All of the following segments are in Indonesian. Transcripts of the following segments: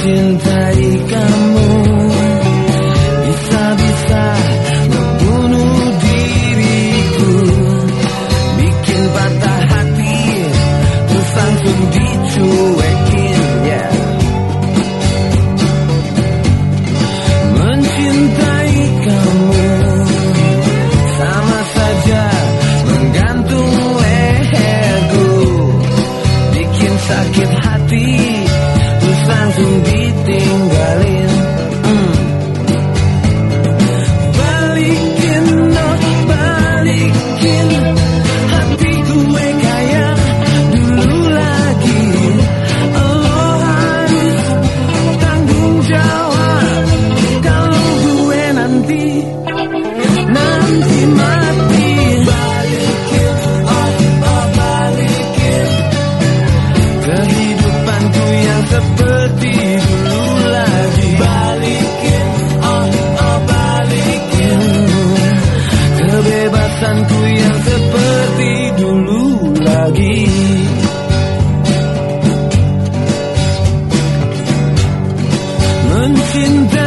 mencintai kamu. nanti mati. Balikin oh, oh balikin? Kehidupanku yang seperti dulu lagi. Balikin oh oh balikin? Kebebasanku yang seperti dulu lagi. Mungkin.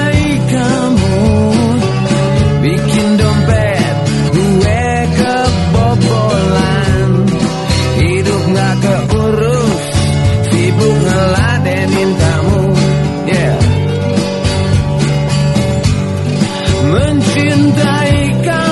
mencintai kamu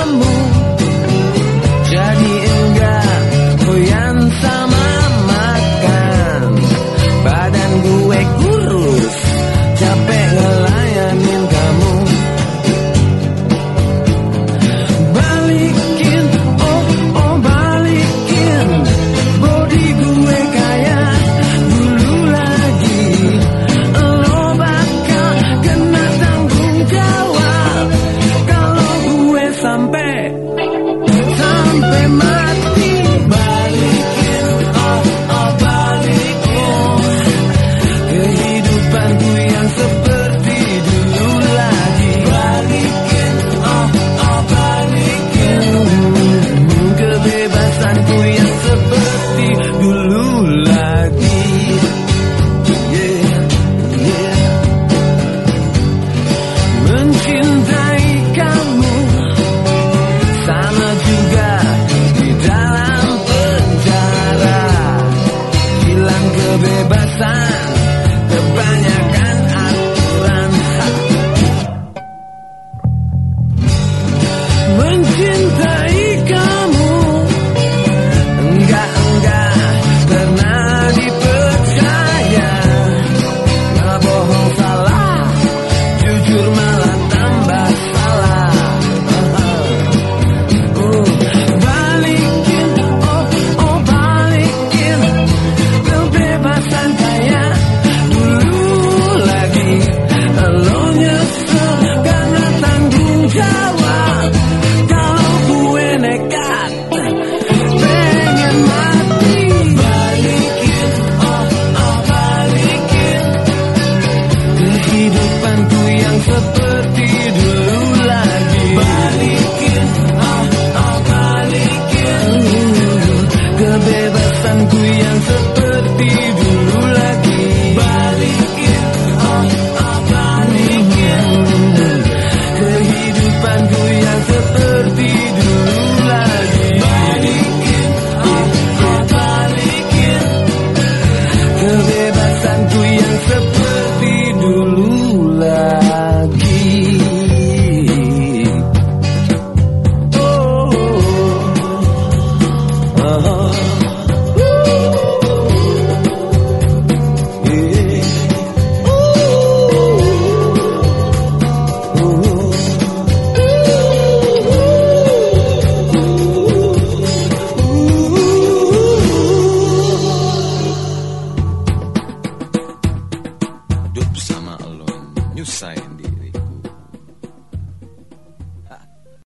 sign.